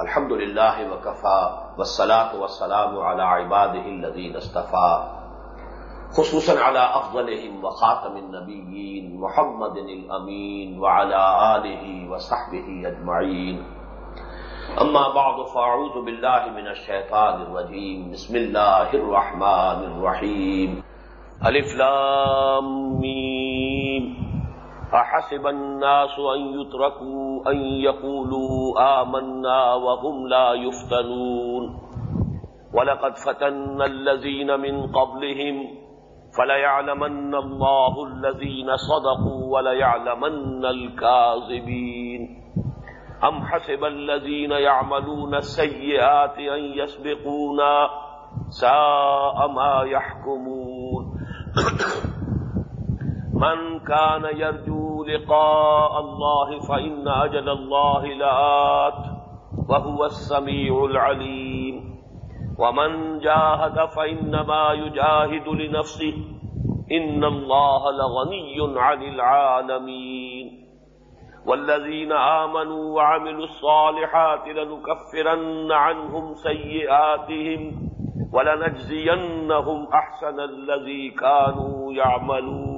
الحمد لله وكفى والصلاة والسلام على عباده الذين اصطفى خصوصا على أفضلهم وخاتم النبيين محمد الأمين وعلى آله وصحبه أجمعين أما بعد فأعوذ بالله من الشيطان الرجيم بسم الله الرحمن الرحيم ألف لام ميم احسب الناس ان يتركوا ان يقولوا آمنا وهم لا يفتنون ولقد فتن الذين من قبلهم فليعلمن الله الذين صدقوا وليعلمن الكاذبين ام حسب الذين يعملون السيئات ان يسبقونا ساء ما يحكمون من كان يرجو لقاء الله فإن أجل الله لآت وهو السميع العليم ومن جاهد فإنما يجاهد لنفسه إن الله لغني عن العالمين والذين آمنوا وعملوا الصالحات لنكفرن عنهم سيئاتهم ولنجزينهم أحسن الذي كانوا يعملون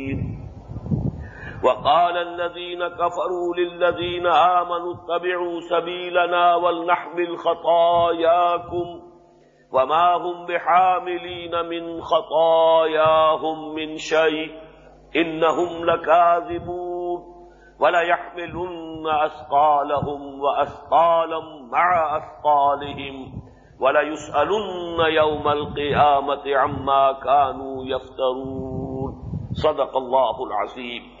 وقال الذين كفروا للذين آمنوا اتبعوا سبيلنا ولنحمل خطاياكم وما هم بحاملين من خطاياهم من شيء إنهم لكاذبون وليحملن أثقالهم وأثقالا مع أثقالهم وليسألن يوم القيامة عما كانوا يفترون. صدق الله العظيم.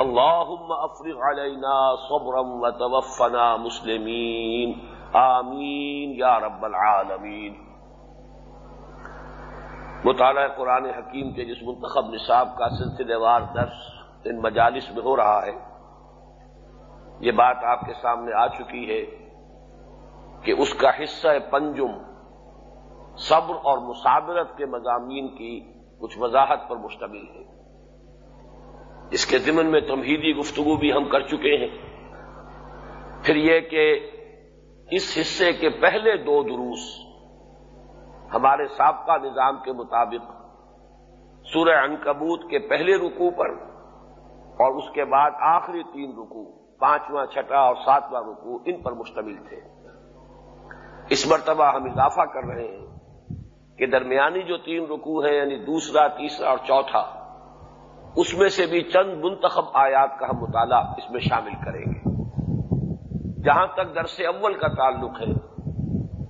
اللهم افرغ علينا صبرا وتوفنا مسلمين. آمین یا رب العالمین مطالعہ قرآن حکیم کے جس منتخب نصاب کا سلسلے وار درس ان مجالس میں ہو رہا ہے، یہ بات آپ کے سامنے آ چکی ہے کہ اس کا حصہ پنجم صبر اور مسابرت کے مضامین کی کچھ وضاحت پر مشتمل ہے۔ اس کے ضمن میں تمہیدی گفتگو بھی ہم کر چکے ہیں۔ پھر یہ کہ اس حصے کے پہلے دو دروس ہمارے سابقہ نظام کے مطابق سورہ انکبوت کے پہلے رکوع پر اور اس کے بعد آخری تین رکوع، پانچواں، چھٹا اور ساتواں رکوع، ان پر مشتمل تھے۔ اس مرتبہ ہم اضافہ کر رہے ہیں کہ درمیانی جو تین رکوع ہیں یعنی دوسرا، تیسرا اور چوتھا اس میں سے بھی چند منتخب آیات کا ہم مطالعہ اس میں شامل کریں گے۔ جہاں تک درس اول کا تعلق ہے،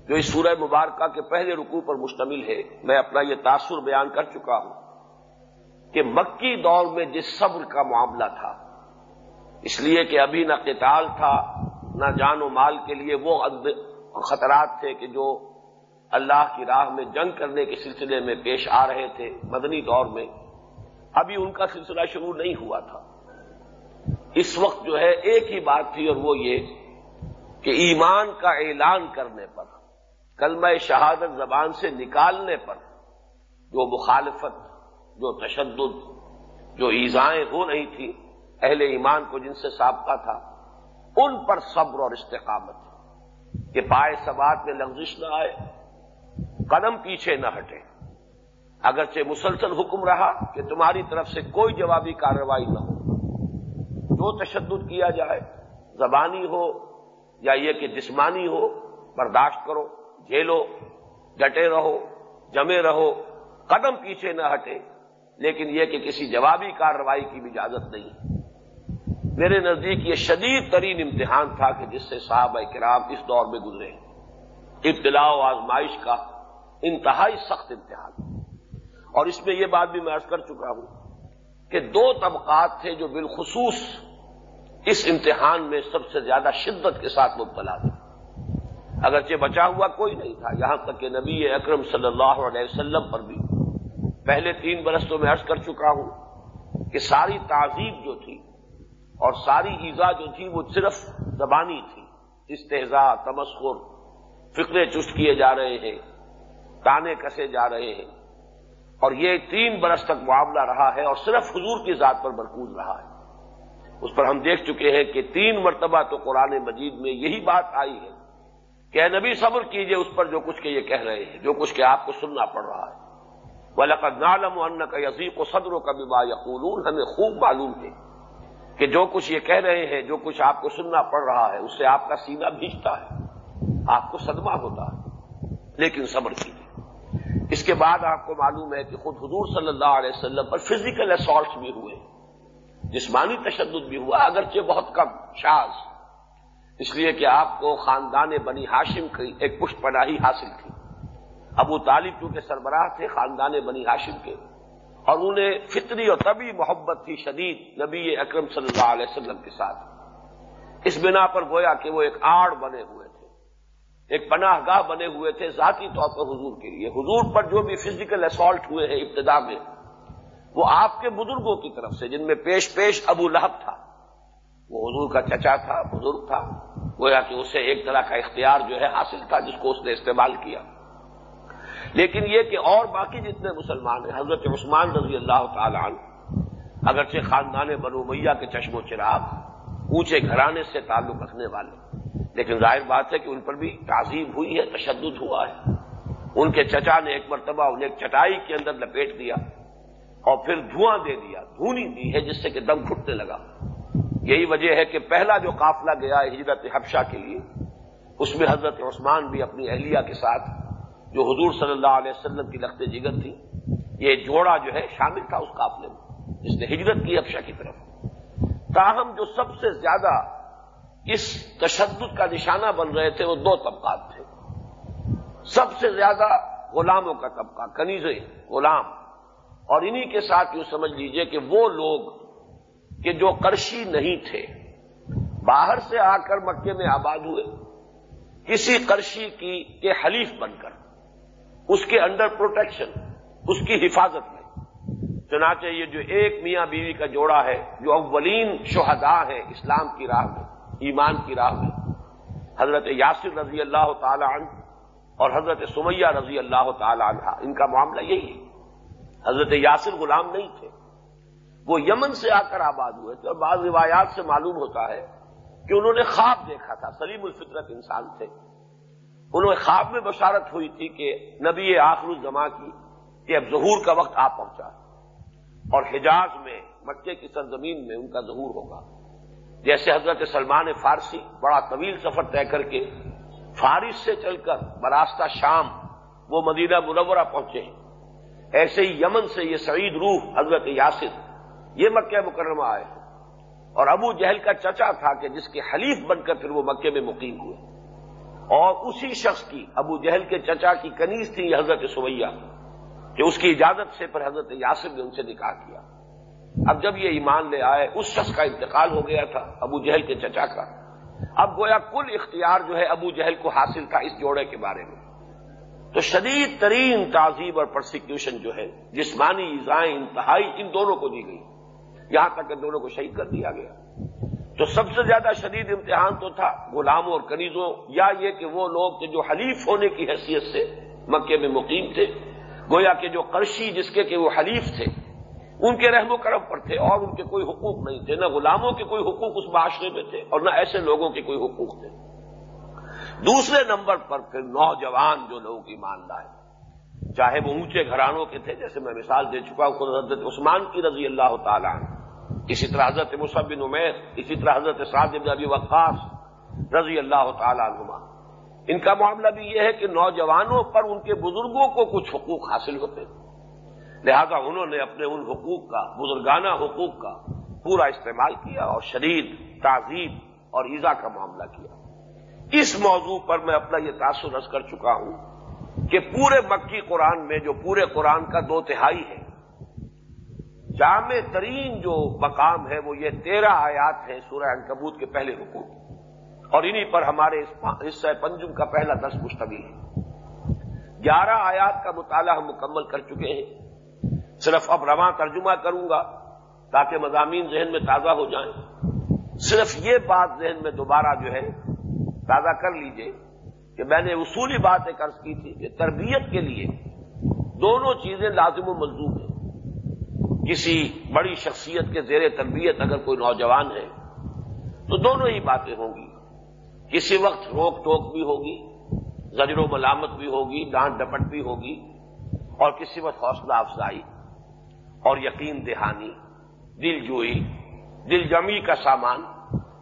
جو اس سورہ مبارکہ کے پہلے رکوع پر مشتمل ہے، میں اپنا یہ تاثر بیان کر چکا ہوں کہ مکی دور میں جس صبر کا معاملہ تھا، اس لیے کہ ابھی نہ قتال تھا، نہ جان و مال کے لیے وہ خطرات تھے کہ جو اللہ کی راہ میں جنگ کرنے کے سلسلے میں پیش آ رہے تھے مدنی دور میں۔ ابھی ان کا سلسلہ شروع نہیں ہوا تھا۔ اس وقت جو ہے ایک ہی بات تھی اور وہ یہ کہ ایمان کا اعلان کرنے پر، کلمہ شہادت زبان سے نکالنے پر جو مخالفت، جو تشدد، جو ایزائیں ہو رہی تھی، اہل ایمان کو جن سے سابقہ تھا، ان پر صبر اور استقامت کہ پائے سبات میں لغزش نہ آئے، قدم پیچھے نہ ہٹے۔ اگرچہ مسلسل حکم رہا کہ تمہاری طرف سے کوئی جوابی کارروائی نہ ہو۔ جو تشدد کیا جائے، زبانی ہو یا یہ کہ جسمانی ہو، برداشت کرو، جھیلو، ڈٹے رہو، جمے رہو، قدم پیچھے نہ ہٹے، لیکن یہ کہ کسی جوابی کارروائی کی بھی اجازت نہیں میرے نزدیک یہ شدید ترین امتحان تھا کہ جس سے صحابہ کرام اس دور میں گزرے۔ ابتلاع و آزمائش کا انتہائی سخت امتحان۔ اور اس میں یہ بات بھی میں عرض کر چکا ہوں کہ دو طبقات تھے جو بالخصوص اس امتحان میں سب سے زیادہ شدت کے ساتھ مبتلا تھے۔ اگرچہ بچا ہوا کوئی نہیں تھا، یہاں تک کہ نبی اکرم صلی اللہ علیہ وسلم پر بھی۔ پہلے تین برس تو میں عرض کر چکا ہوں کہ ساری تعزیب جو تھی اور ساری ایزا جو تھی وہ صرف زبانی تھی۔ استحزا تمسخر فکرے چست کیے جا رہے ہیں، تانے کسے جا رہے ہیں۔ اور یہ تین برس تک معاملہ رہا ہے اور صرف حضور کی ذات پر مرکوز رہا ہے۔ اس پر ہم دیکھ چکے ہیں کہ تین مرتبہ تو قرآن مجید میں یہی بات آئی ہے کہ نبی صبر کیجیے اس پر جو کچھ کہ یہ کہہ رہے ہیں، جو کچھ کہ آپ کو سننا پڑ رہا ہے۔ وہ لقد نالم ان کا یزیق و صدر و ہمیں خوب معلوم ہے کہ جو کچھ یہ کہہ رہے ہیں، جو کچھ آپ کو سننا پڑ رہا ہے، اس سے آپ کا سینہ بھیجتا ہے، آپ کو صدمہ ہوتا ہے، لیکن صبر کیجیے اس کے بعد آپ کو معلوم ہے کہ خود حضور صلی اللہ علیہ وسلم پر فزیکل اسالٹس بھی ہوئے، جسمانی تشدد بھی ہوا، اگرچہ بہت کم شاز اس لیے کہ آپ کو خاندان بنی ہاشم کی ایک پشت پناہی حاصل تھی۔ ابو طالب کیونکہ سربراہ تھے خاندان بنی ہاشم کے، اور انہیں فطری اور طبی محبت تھی شدید نبی اکرم صلی اللہ علیہ وسلم کے ساتھ۔ اس بنا پر گویا کہ وہ ایک آڑ بنے ہوئے۔ ایک پناہ گاہ بنے ہوئے تھے ذاتی طور پر حضور کے لیے۔ حضور پر جو بھی فزیکل اسالٹ ہوئے ہیں ابتدا میں، وہ آپ کے بزرگوں کی طرف سے، جن میں پیش پیش ابو لہب تھا، وہ حضور کا چچا تھا، بزرگ تھا، گویا کہ اسے ایک طرح کا اختیار جو ہے حاصل تھا، جس کو اس نے استعمال کیا۔ لیکن یہ کہ اور باقی جتنے مسلمان ہیں، حضرت عثمان رضی اللہ تعالی عنہ، اگرچہ خاندان بنو میاں کے چشم و چراغ، اونچے گھرانے سے تعلق رکھنے والے لیکن ظاہر بات ہے کہ ان پر بھی تعظیم ہوئی ہے، تشدد ہوا ہے۔ ان کے چچا نے ایک مرتبہ انہیں ایک چٹائی کے اندر لپیٹ دیا اور پھر دھواں دے دیا، دھونی دی ہے جس سے کہ دم گھٹنے لگا۔ یہی وجہ ہے کہ پہلا جو قافلہ گیا ہجرت حبشہ کے لیے، اس میں حضرت عثمان بھی اپنی اہلیہ کے ساتھ، جو حضور صلی اللہ علیہ وسلم کی لخت جگر تھی، یہ جوڑا جو ہے شامل تھا اس قافلے میں، جس نے ہجرت کی حبشہ کی طرف۔ تاہم جو سب سے زیادہ اس تشدد کا نشانہ بن رہے تھے وہ دو طبقات تھے۔ سب سے زیادہ غلاموں کا طبقہ، کنیزیں، غلام۔ اور انہی کے ساتھ یوں سمجھ لیجیے کہ وہ لوگ کہ جو کرشی نہیں تھے، باہر سے آ کر مکے میں آباد ہوئے، کسی کرشی کی کے حلیف بن کر، اس کے انڈر پروٹیکشن اس کی حفاظت میں۔ چنانچہ یہ جو ایک میاں بیوی کا جوڑا ہے، جو اولین شہداء ہے اسلام کی راہ میں۔ ایمان کی راہ میں۔ حضرت یاسر رضی اللہ تعالی عنہ اور حضرت سمیہ رضی اللہ تعالی عنہ ان کا معاملہ یہی ہے۔ حضرت یاسر غلام نہیں تھے۔ وہ یمن سے آ کر آباد ہوئے تھے اور بعض روایات سے معلوم ہوتا ہے کہ انہوں نے خواب دیکھا تھا، سلیم الفطرت انسان تھے۔ انہوں نے خواب میں بشارت ہوئی تھی کہ نبی آخر الزما کی کہ اب ظہور کا وقت آ پہنچا اور حجاز میں، مکے کی سرزمین میں ان کا ظہور ہوگا۔ جیسے حضرت سلمان فارسی بڑا طویل سفر طے کر کے فارس سے چل کر براستہ شام وہ مدینہ منورہ پہنچے ہیں۔ ایسے ہی یمن سے یہ سعید روح حضرت یاسر یہ مکہ مکرمہ آئے اور ابو جہل کا چچا تھا کہ جس کے حلیف بن کر پھر وہ مکے میں مقیم ہوئے۔ اور اسی شخص کی ابو جہل کے چچا کی کنیز تھی حضرت سویہ کہ اس کی اجازت سے پھر حضرت یاسر نے ان سے نکاح کیا۔ اب جب یہ ایمان لے آئے، اس شخص کا انتقال ہو گیا تھا، ابو جہل کے چچا کا۔ اب گویا کل اختیار جو ہے ابو جہل کو حاصل تھا اس جوڑے کے بارے میں۔ تو شدید ترین تعزیب اور پرسیکیوشن جو ہے، جسمانی ایزائیں، انتہائی، ان دونوں کو دی گئی۔ یہاں تک کہ دونوں کو شہید کر دیا گیا۔ تو سب سے زیادہ شدید امتحان تو تھا غلاموں اور کنیزوں، یا یہ کہ وہ لوگ جو حلیف ہونے کی حیثیت سے مکے میں مقیم تھے۔ گویا کہ جو کرشی جس کے کہ وہ حلیف تھے ان کے رحم و کرم پر تھے اور ان کے کوئی حقوق نہیں تھے، نہ غلاموں کے کوئی حقوق اس معاشرے میں تھے اور نہ ایسے لوگوں کے کوئی حقوق تھے۔ دوسرے نمبر پر پھر نوجوان جو لوگ ایمان لائے، چاہے وہ اونچے گھرانوں کے تھے، جیسے میں مثال دے چکا ہوں، خود حضرت عثمان کی رضی اللہ تعالیٰ اسی طرح حضرت بن عمیر، اسی طرح حضرت سعد بن ابی وقاص رضی اللہ تعالیٰ عنہ ان کا معاملہ بھی یہ ہے کہ نوجوانوں پر ان کے بزرگوں کو کچھ حقوق حاصل ہوتے۔ تھے لہذا انہوں نے اپنے ان حقوق کا، بزرگانہ حقوق کا پورا استعمال کیا اور شدید تعظیم اور ایزا کا معاملہ کیا۔ اس موضوع پر میں اپنا یہ تاثر رس کر چکا ہوں کہ پورے مکی قرآن میں جو پورے قرآن کا دو تہائی ہے، جامع ترین جو مقام ہے وہ یہ تیرہ آیات ہیں سورہ انکبوت کے پہلے حقوق اور انہی پر ہمارے حصہ پنجم کا پہلا دس مشتمل ہے۔ گیارہ آیات کا مطالعہ ہم مکمل کر چکے ہیں۔ صرف اب رواں ترجمہ کروں گا تاکہ مضامین ذہن میں تازہ ہو جائیں۔ صرف یہ بات ذہن میں دوبارہ جو ہے تازہ کر لیجیے کہ میں نے اصولی بات ایک عرض کی تھی کہ تربیت کے لیے دونوں چیزیں لازم و ملزوم ہیں۔ کسی بڑی شخصیت کے زیر تربیت اگر کوئی نوجوان ہے تو دونوں ہی باتیں ہوں گی۔ کسی وقت روک ٹوک بھی ہوگی، زجر و ملامت بھی ہوگی، ڈانٹ ڈپٹ بھی ہوگی اور کسی وقت حوصلہ افزائی۔ اور یقین دہانی، دل جوئی، دل جمی کا سامان،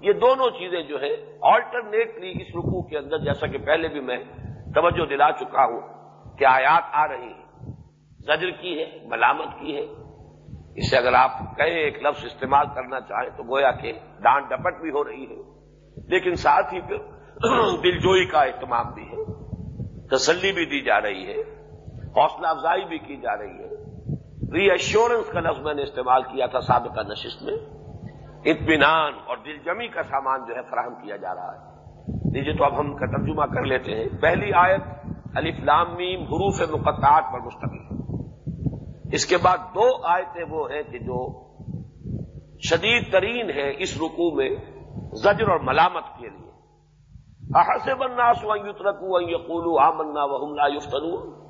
یہ دونوں چیزیں جو ہے آلٹرنیٹلی اس رکوع کے اندر، جیسا کہ پہلے بھی میں توجہ دلا چکا ہوں کہ آیات آ رہی ہیں۔ زجر کی ہے، ملامت کی ہے۔ اسے اگر آپ کہیں ایک لفظ استعمال کرنا چاہیں تو گویا کہ ڈانٹ ڈپٹ بھی ہو رہی ہے۔ لیکن ساتھ ہی پھر دلجوئی کا اہتمام بھی ہے۔ تسلی بھی دی جا رہی ہے۔ حوصلہ افزائی بھی کی جا رہی ہے۔ ری ایشورنس کا لفظ میں نے استعمال کیا تھا سابقہ نشست میں۔ اطمینان اور دل جمی کا سامان جو ہے فراہم کیا جا رہا ہے۔ لیجیے تو اب ہم کا ترجمہ کر لیتے ہیں۔ پہلی آیت علی میم حروف مقطعات پر مشتمل ہے اس کے بعد دو آیتیں وہ ہیں کہ جو شدید ترین ہے اس رکوع میں زجر اور ملامت کے لیے۔ احسے بننا سوترکو یقولو آمنا وهم لا یفتنون۔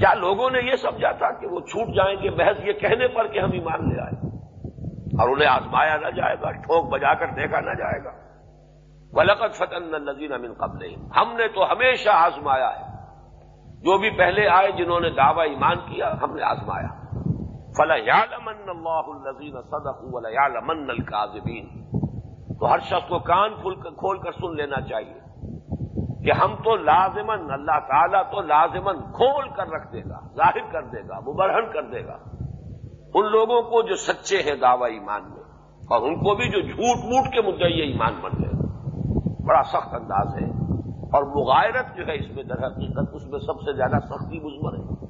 کیا لوگوں نے یہ سمجھا تھا کہ وہ چھوٹ جائیں گے؟ محض یہ کہنے پر کہ ہم ایمان لے آئے۔ اور انہیں آزمایا نہ جائے گا، ٹھوک بجا کر دیکھا نہ جائے گا۔ ولقت فتن نذیر امن قبل ہم نے تو ہمیشہ آزمایا ہے۔ جو بھی پہلے آئے جنہوں نے دعوی ایمان کیا، ہم نے آزمایا۔ فلا یعلمن اللہ الذین صدقوا ولا تو ہر شخص کو کان کھول کر سن لینا چاہیے۔ کہ ہم تو لازمن اللہ تعالیٰ تو لازمن کھول کر رکھ دے گا، ظاہر کر دے گا، مبرہن کر دے گا۔ ان لوگوں کو جو سچے ہیں دعوی ایمان میں، اور ان کو بھی جو جھوٹ موٹ کے مدعی ایمان بن گئے بڑا سخت انداز ہے۔ اور مغائرت جو ہے اس میں، در حقیقت اس میں سب سے زیادہ سختی مزمر ہے۔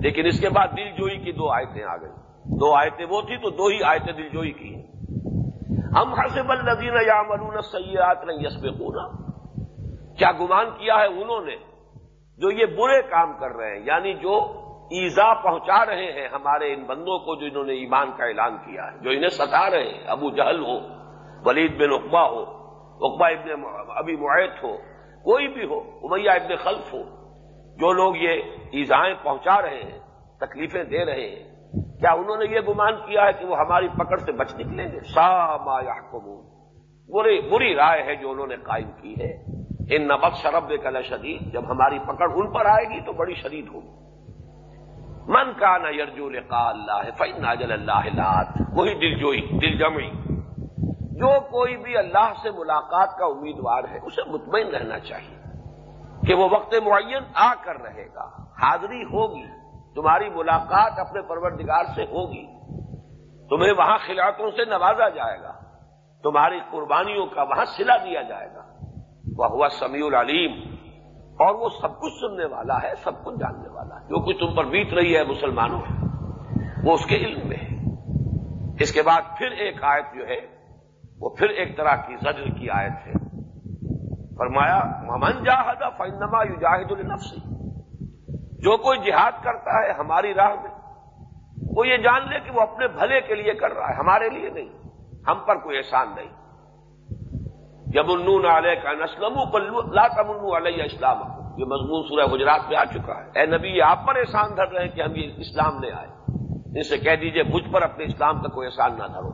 لیکن اس کے بعد دل جوئی کی دو آیتیں آ گئی دو آیتیں وہ تھی تو دو ہی آیتیں دل جوئی کی ہیں۔ ہم حسب الدین یا مرون سیات نے یسب کیا گمان کیا ہے انہوں نے جو یہ برے کام کر رہے ہیں؟ یعنی جو ایزا پہنچا رہے ہیں ہمارے ان بندوں کو جو انہوں نے ایمان کا اعلان کیا ہے، جو انہیں ستا رہے ہیں، ابو جہل ہو، ولید بن اقبا ہو اقبا ابن ابی معیت ہو، کوئی بھی ہو، امیہ ابن خلف ہو، جو لوگ یہ ایزائیں پہنچا رہے ہیں، تکلیفیں دے رہے ہیں، کیا انہوں نے یہ گمان کیا ہے کہ وہ ہماری پکڑ سے بچ نکلیں گے؟ سا ما یا بری بری رائے ہے جو انہوں نے قائم کی ہے۔ ان نبق شرب کل شدید جب ہماری پکڑ ان پر آئے گی تو بڑی شدید ہوگی۔ من کا نہ یرجو لقا اللہ فن ناجل اللہ لات وہی دل جوئی، دل جمعی۔ جو کوئی بھی اللہ سے ملاقات کا امیدوار ہے، اسے مطمئن رہنا چاہیے کہ وہ وقت معین آ کر رہے گا۔ حاضری ہوگی، تمہاری ملاقات اپنے پروردگار سے ہوگی۔ تمہیں وہاں خلاطوں سے نوازا جائے گا۔ تمہاری قربانیوں کا وہاں سلا دیا جائے گا۔ وہ ہوا سمیع العلیم۔ اور وہ سب کچھ سننے والا ہے، سب کچھ جاننے والا ہے۔ جو کچھ تم پر بیت رہی ہے مسلمانوں وہ اس کے علم میں ہے۔ اس کے بعد پھر ایک آیت جو ہے، وہ پھر ایک طرح کی زجر کی آیت ہے۔ فرمایا ممن جاہدہ فنما یو جاہد النفسی جو کوئی جہاد کرتا ہے ہماری راہ میں، وہ یہ جان لے کہ وہ اپنے بھلے کے لیے کر رہا ہے، ہمارے لیے نہیں۔ ہم پر کوئی احسان نہیں۔ جب انون علیہ کا نسلم لا تمن علیہ اسلام یہ مضمون سورہ گجرات میں آ چکا ہے۔ اے نبی، یہ آپ پر احسان دھر رہے ہیں کہ ہم یہ اسلام لے آئے ان سے کہہ دیجیے، مجھ پر اپنے اسلام کا کوئی احسان نہ دھرو۔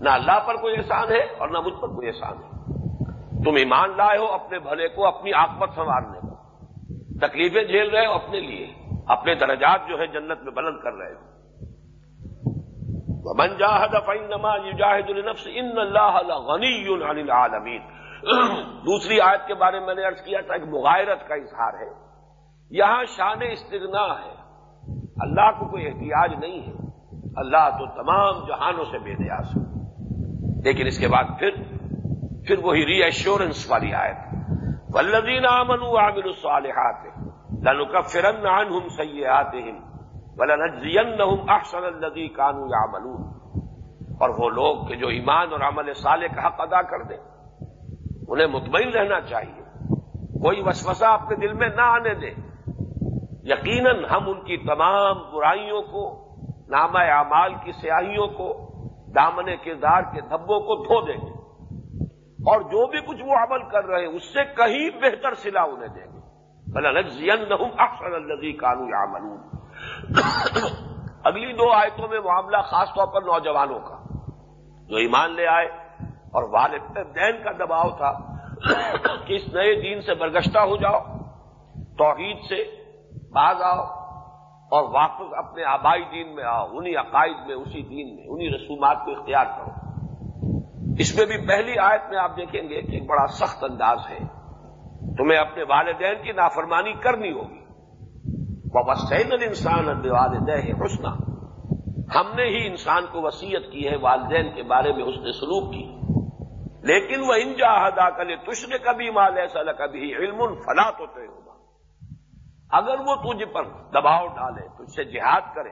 نہ اللہ پر کوئی احسان ہے اور نہ مجھ پر کوئی احسان ہے۔ تم ایمان لائے ہو اپنے بھلے کو اپنی آکمت سنوارنے کا تکلیفیں جھیل رہے ہو اپنے لیے۔ اپنے درجات جو ہے جنت میں بلند کر رہے ہو۔ من جاہد فإنما يجاہد لنفس ان اللہ غنی عن العالمین۔ دوسری آیت کے بارے میں میں نے ارض کیا تھا کہ مغائرت کا اظہار ہے۔ یہاں شان استغنا ہے۔ اللہ کو کوئی احتیاج نہیں ہے۔ اللہ تو تمام جہانوں سے بے نیاز ہے۔ لیکن اس کے بعد پھر پھر وہی ری ایشورنس والی آیت۔ ولدین امن عامر الصالحات لنکفرن عنہم سیئاتہم۔ ولنجزینہم احسن الذی کانوا یعملون۔ اور وہ لوگ کہ جو ایمان اور عمل صالح کا حق ادا کر دیں، انہیں مطمئن رہنا چاہیے۔ کوئی وسوسہ اپنے دل میں نہ آنے دیں یقیناً ہم ان کی تمام برائیوں کو، نامہ اعمال کی سیاہیوں کو، دامن کردار کے دھبوں کو دھو دیں گے۔ اور جو بھی کچھ وہ عمل کر رہے ہیں، اس سے کہیں بہتر سلا انہیں دیں گے۔ بلزین اکثر الزی کانو یا اگلی دو آیتوں میں معاملہ خاص طور پر نوجوانوں کا، جو ایمان لے آئے اور والدین کا دباؤ تھا کہ اس نئے دین سے برگشتہ ہو جاؤ، توحید سے باز آؤ اور واپس اپنے آبائی دین میں آؤ، انہی عقائد میں، اسی دین میں، انہی رسومات کو اختیار کرو۔ اس میں بھی پہلی آیت میں آپ دیکھیں گے کہ ایک بڑا سخت انداز ہے۔ تمہیں اپنے والدین کی نافرمانی کرنی ہوگی۔ وہ بس انسان والدہ حسنہ۔ ہم نے ہی انسان کو وسیعت کی ہے والدین کے بارے میں اس نے سلوک کی۔ لیکن وہ انجا ہدا کلے تش نے کبھی مال ایسا کبھی علم فلا تو ہوگا اگر وہ تجھ پر دباؤ ڈالے، تجھ سے جہاد کرے،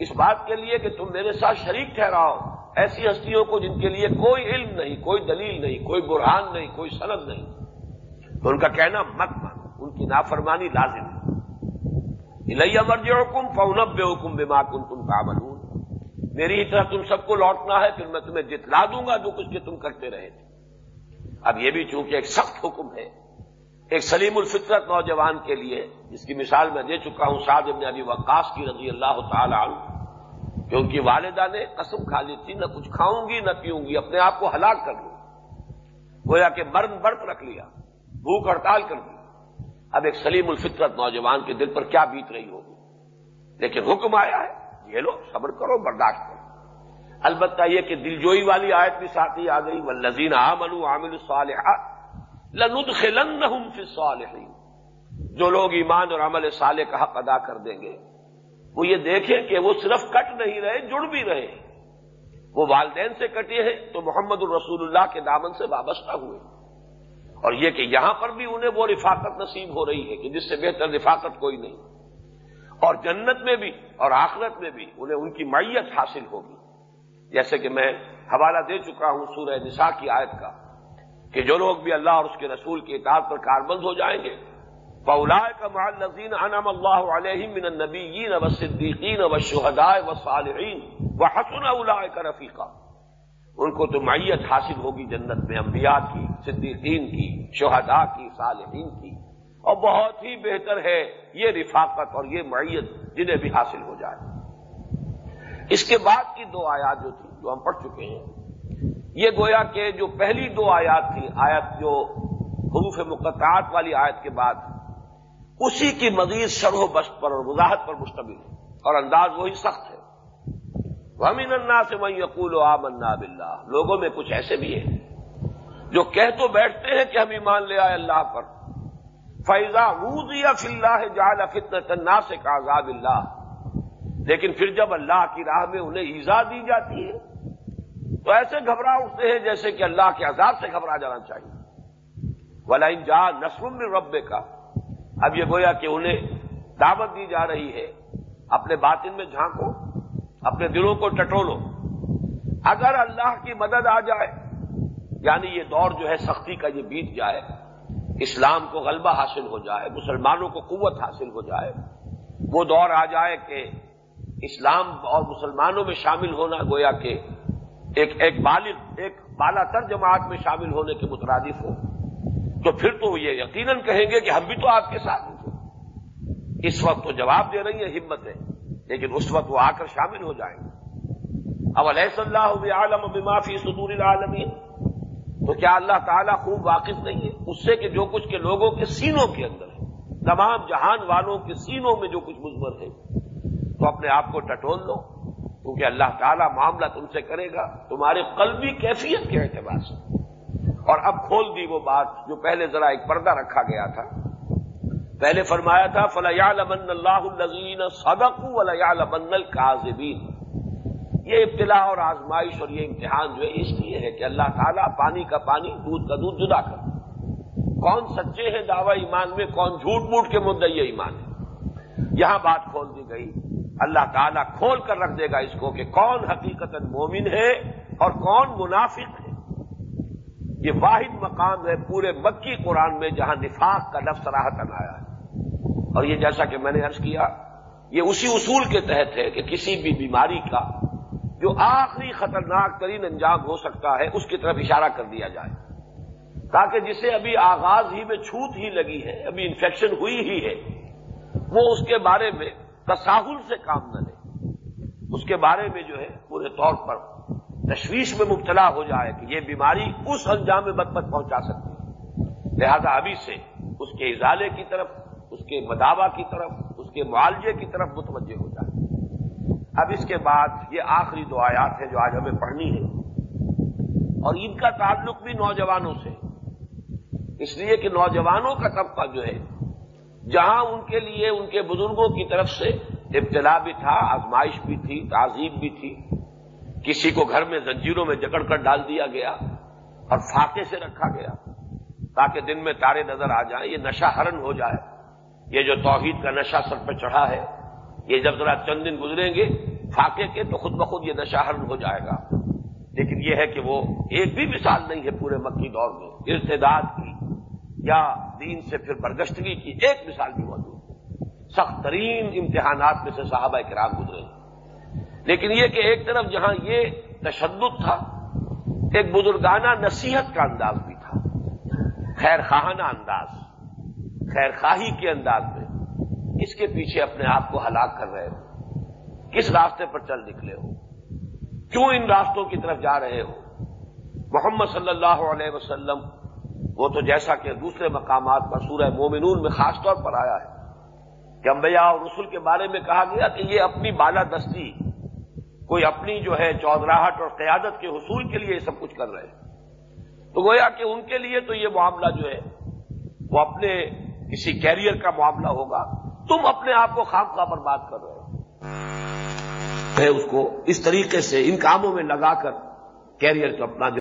اس بات کے لیے کہ تم میرے ساتھ شریک ٹھہراؤ۔ ایسی ہستیوں کو جن کے لیے کوئی علم نہیں، کوئی دلیل نہیں، کوئی برہان نہیں، کوئی سند نہیں۔ تو ان کا کہنا مت مان ان کی نافرمانی لازم ہے۔ لئی مرج حکم فونب حکم بما کن تم کا میری ہی طرح تم سب کو لوٹنا ہے، پھر میں تمہیں جتلا دوں گا جو کچھ کہ تم کرتے رہے۔ تھے اب یہ بھی چونکہ ایک سخت حکم ہے، ایک سلیم الفطرت نوجوان کے لیے، جس کی مثال میں دے چکا ہوں، سعد ابن ابی وقاص کی رضی اللہ تعالی عنہ، کہ ان کی والدہ نے قسم کھا لی تھی، نہ کچھ کھاؤں گی، نہ پیوں گی، اپنے آپ کو ہلاک کر لوں گویا کہ مرن برت رکھ لیا، بھوک ہڑتال کر دی۔ اب ایک سلیم الفطرت نوجوان کے دل پر کیا بیت رہی ہوگی؟ لیکن حکم آیا ہے، یہ لو، صبر کرو، برداشت کرو۔ البتہ یہ کہ دلجوئی والی آیت بھی ساتھ ہی آ گئی وہ لذین عامل عامل الصالحات لند خلن فی جو لوگ ایمان اور عمل صالح کا حق ادا کر دیں گے، وہ یہ دیکھیں کہ وہ صرف کٹ نہیں رہے، جڑ بھی رہے۔ وہ والدین سے کٹے ہیں تو محمد الرسول اللہ کے دامن سے وابستہ ہوئے۔ اور یہ کہ یہاں پر بھی انہیں وہ رفاقت نصیب ہو رہی ہے کہ جس سے بہتر رفاقت کوئی نہیں۔ اور جنت میں بھی اور آخرت میں بھی انہیں ان کی معیت حاصل ہوگی۔ جیسے کہ میں حوالہ دے چکا ہوں سورہ نساء کی آیت کا کہ جو لوگ بھی اللہ اور اس کے رسول کی اطاعت پر کاربند ہو جائیں گے پولا کا مال نذین انم اللہ علیہ من النبیین و صدیقین و شہدائے و صالحین و حسن اللہ کا رفیقہ ان کو تو معیت حاصل ہوگی جنت میں، انبیاء کی، صدیقین کی، شہداء کی، صالحین کی۔ اور بہت ہی بہتر ہے یہ رفاقت اور یہ معیت جنہیں بھی حاصل ہو جائے۔ اس کے بعد کی دو آیات جو تھی، جو ہم پڑھ چکے ہیں، یہ گویا کہ جو پہلی دو آیات تھی، آیت جو حروف مقطعات والی آیت کے بعد، اسی کی مزید شرح و بست پر اور وضاحت پر مشتمل ہے۔ اور انداز وہی سخت ہے۔ ومین اللہ سے وہیں یقول و بلّہ لوگوں میں کچھ ایسے بھی ہیں جو کہہ تو بیٹھتے ہیں کہ ہم ایمان لے آئے اللہ پر۔ فیضا روزیا فلّہ جال فتن الناس سے کا عذاب اللہ لیکن پھر جب اللہ کی راہ میں انہیں ایزا دی جاتی ہے، تو ایسے گھبرا اٹھتے ہیں جیسے کہ اللہ کے عذاب سے گھبرا جانا چاہیے۔ ولا جا نسل رب کا اب یہ گویا کہ انہیں دعوت دی جا رہی ہے، اپنے باطن میں جھانکو۔ اپنے دلوں کو ٹٹولو۔ اگر اللہ کی مدد آ جائے یعنی یہ دور جو ہے سختی کا یہ بیت جائے، اسلام کو غلبہ حاصل ہو جائے، مسلمانوں کو قوت حاصل ہو جائے، وہ دور آ جائے کہ اسلام اور مسلمانوں میں شامل ہونا گویا کہ ایک ایک بالغ، ایک بالا تر جماعت میں شامل ہونے کے مترادف ہو۔ تو پھر تو یہ یقیناً کہیں گے کہ ہم بھی تو آپ کے ساتھ ہیں اس وقت تو جواب دے رہی ہیں، ہمت ہے۔ لیکن اس وقت وہ آ کر شامل ہو جائیں گے۔ اب علیہ صلی اللہ عالم معافی صدور العالمین تو کیا اللہ تعالیٰ خوب واقف نہیں ہے؟ اس سے کہ جو کچھ کے لوگوں کے سینوں کے اندر ہے۔ تمام جہان والوں کے سینوں میں جو کچھ مضمر ہے۔ تو اپنے آپ کو ٹٹول لو کیونکہ اللہ تعالیٰ معاملہ تم سے کرے گا۔ تمہارے قلبی کیفیت کے اعتبار سے۔ اور اب کھول دی وہ بات جو پہلے ذرا ایک پردہ رکھا گیا تھا۔ پہلے فرمایا تھا فلیا لمن اللہ الزین صدق ولیال لمن القاظبین یہ ابتلا اور آزمائش اور یہ امتحان جو ہے اس لیے ہے کہ اللہ تعالیٰ پانی کا پانی، دودھ کا دودھ جدا کر کون سچے ہیں دعوی ایمان میں، کون جھوٹ موٹ کے مدعی ایمان ہے. یہاں بات کھول دی گئی. اللہ تعالیٰ کھول کر رکھ دے گا اس کو کہ کون حقیقت مومن ہے اور کون منافق ہے. یہ واحد مقام ہے پورے مکی قرآن میں جہاں نفاق کا لفظ راحت آیا ہے۔ اور یہ جیسا کہ میں نے عرض کیا، یہ اسی اصول کے تحت ہے کہ کسی بھی بیماری کا جو آخری خطرناک ترین انجام ہو سکتا ہے، اس کی طرف اشارہ کر دیا جائے۔ تاکہ جسے ابھی آغاز ہی میں چھوت ہی لگی ہے، ابھی انفیکشن ہوئی ہی ہے، وہ اس کے بارے میں تصاہل سے کام نہ لے۔ اس کے بارے میں جو ہے، پورے طور پر تشویش میں مبتلا ہو جائے کہ یہ بیماری اس انجام میں بد پہنچا سکتی ہے۔ لہذا ابھی سے اس کے ازالے کی طرف، اس کے مداوع کی طرف، اس کے معالجے کی طرف متوجہ ہو جائے۔ اب اس کے بعد یہ آخری دو آیات ہیں جو آج ہمیں پڑھنی ہے اور ان کا تعلق بھی نوجوانوں سے۔ اس لیے کہ نوجوانوں کا طبقہ جو ہے، جہاں ان کے لیے، ان کے بزرگوں کی طرف سے ابتلا بھی تھا، آزمائش بھی تھی تعظیم بھی تھی کسی کو گھر میں زنجیروں میں جکڑ کر ڈال دیا گیا اور فاقے سے رکھا گیا تاکہ دن میں تارے نظر آ جائیں، یہ نشہ ہرن ہو جائے۔ یہ جو توحید کا نشہ سر پہ چڑھا ہے، یہ جب ذرا چند دن گزریں گے فاقے کے، تو خود بخود یہ نشہ ہرن ہو جائے گا۔ لیکن یہ ہے کہ وہ ایک بھی مثال نہیں ہے پورے مکی دور میں۔ ارتداد کی یا دین سے پھر برگشتگی کی ایک مثال بھی موجود ہے۔ سخت ترین امتحانات میں سے صحابہ کرام گزرے۔ ہیں لیکن یہ کہ ایک طرف جہاں یہ تشدد تھا، ایک بزرگانہ نصیحت کا انداز بھی تھا، خیر خواہانہ انداز، خیر خواہی کے انداز میں اس کے پیچھے اپنے آپ کو ہلاک کر رہے ہو، کس راستے پر چل نکلے ہو، کیوں ان راستوں کی طرف جا رہے ہو؟ محمد صلی اللہ علیہ وسلم، وہ تو جیسا کہ دوسرے مقامات پر سورہ مومنون میں خاص طور پر آیا ہے کہ انبیاء اور رسول کے بارے میں کہا گیا کہ یہ اپنی بالا دستی کوئی اپنی جو ہے چودراہٹ اور قیادت کے حصول کے لیے یہ سب کچھ کر رہے ہیں۔ تو گویا کہ ان کے لیے تو یہ معاملہ جو ہے وہ اپنے کسی کیریئر کا معاملہ ہوگا۔ تم اپنے آپ کو خام خواہ پر کر رہے ہو۔ اس کو اس طریقے سے ان کاموں میں لگا کر کیریئر کو اپنا جو